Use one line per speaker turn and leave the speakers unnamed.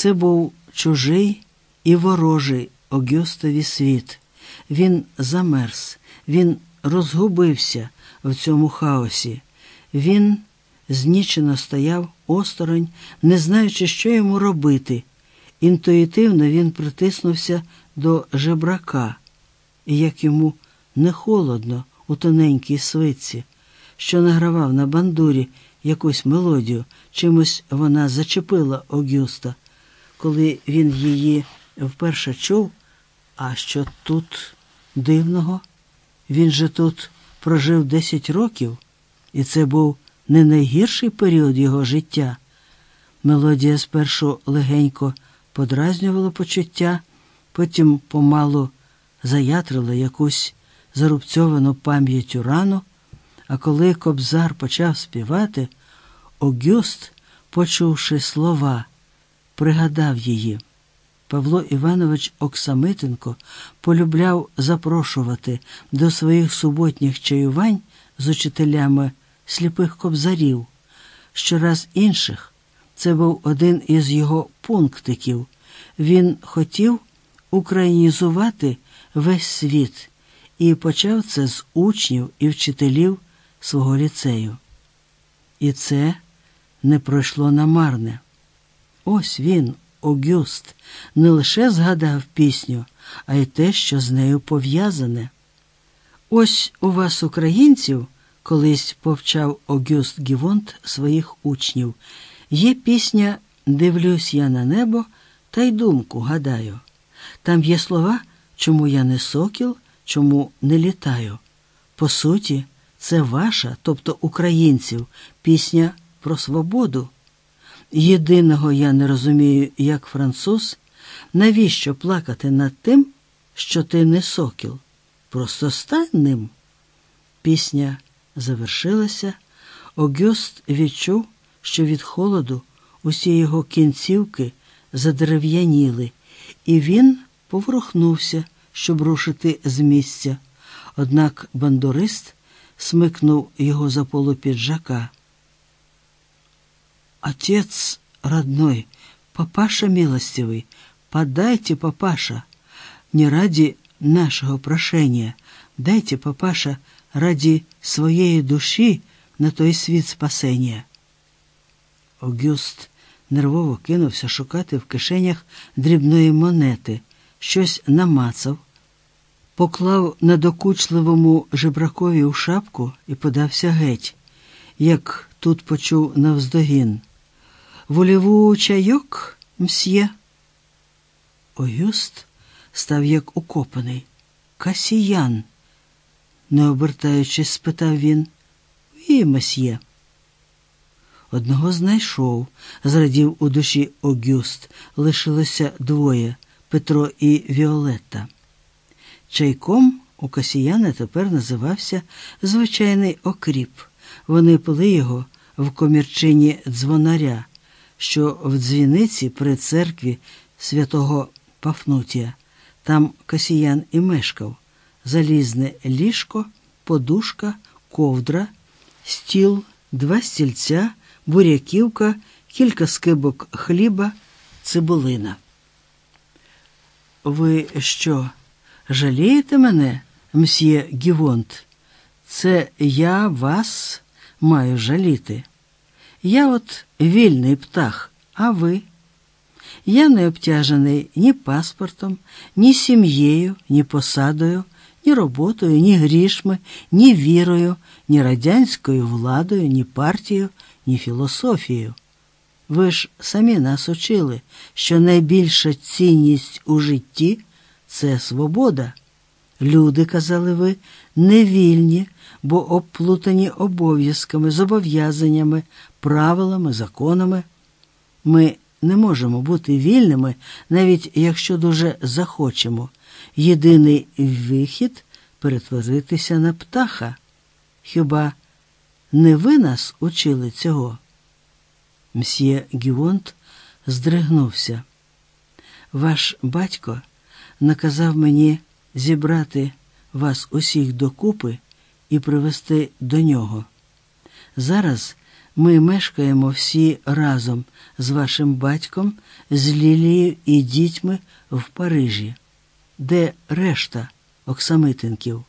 Це був чужий і ворожий Огюстові світ. Він замерз, він розгубився в цьому хаосі. Він знічено стояв осторонь, не знаючи, що йому робити. Інтуїтивно він притиснувся до жебрака, і як йому не холодно у тоненькій свитці, що награвав на бандурі якусь мелодію, чимось вона зачепила Огюста, коли він її вперше чув. А що тут дивного? Він же тут прожив 10 років, і це був не найгірший період його життя. Мелодія спершу легенько подразнювала почуття, потім помалу заятрила якусь зарубцьовану пам'яттю рану, а коли кобзар почав співати, Огюст, почувши слова, пригадав її. Павло Іванович Оксамитенко полюбляв запрошувати до своїх суботніх чаювань з учителями сліпих кобзарів. Щораз інших це був один із його пунктиків. Він хотів українізувати весь світ і почав це з учнів і вчителів свого ліцею. І це не пройшло намарне. Ось він, Огюст, не лише згадав пісню, а й те, що з нею пов'язане. Ось у вас, українців, колись повчав Огюст Гівонт своїх учнів, є пісня Дивлюсь я на небо та й думку гадаю. Там є слова, чому я не сокіл, чому не літаю. По суті, це ваша, тобто українців, пісня про свободу. Єдиного я не розумію, як француз, навіщо плакати над тим, що ти не сокіл? Просто стань ним. Пісня завершилася. Огюст відчув, що від холоду усі його кінцівки задерев'яніли, і він поворухнувся, щоб рушити з місця. Однак бандурист смикнув його за полу піджака. Отец родной, папаша милостивый, подайте, папаша, не ради нашего прошения, дайте, папаша, ради своєї душі на той світ спасення. Огюст нервово кинувся шукати в кишенях дрібної монети, щось намацав, поклав на докучливому жебракові у шапку і подався геть, як тут почув навздогін. Воліву чайок, мсьє. Огюст став як укопаний. Касіян, не обертаючись, спитав він. І месьє. Одного знайшов, зрадів у душі Огюст. Лишилося двоє Петро і Віолетта. Чайком у Касіяна тепер називався звичайний окріп. Вони пили його в комірчині дзвонаря, що в дзвіниці при церкві святого Пафнутія. Там Касіян і мешкав. Залізне ліжко, подушка, ковдра, стіл, два стільця, буряківка, кілька скибок хліба, цибулина. Ви що, жалієте мене, мсьє Гівонт? Це я вас маю жаліти. Я от вільний птах, а ви? Я не обтяжений ні паспортом, ні сім'єю, ні посадою, ні роботою, ні грішми, ні вірою, ні радянською владою, ні партією, ні філософією. Ви ж самі нас учили, що найбільша цінність у житті це свобода. Люди, казали ви, не вільні, бо обплутані обов'язками, зобов'язаннями, правилами, законами. Ми не можемо бути вільними, навіть якщо дуже захочемо. Єдиний вихід перетворитися на птаха. Хіба не ви нас учили цього? Мсьє Гівонт здригнувся. Ваш батько наказав мені зібрати вас усіх докупи і привести до нього. Зараз Ми мешкаємо всі разом з вашим батьком, з Лілією і дітьми в Парижі. Де решта Оксамитинків?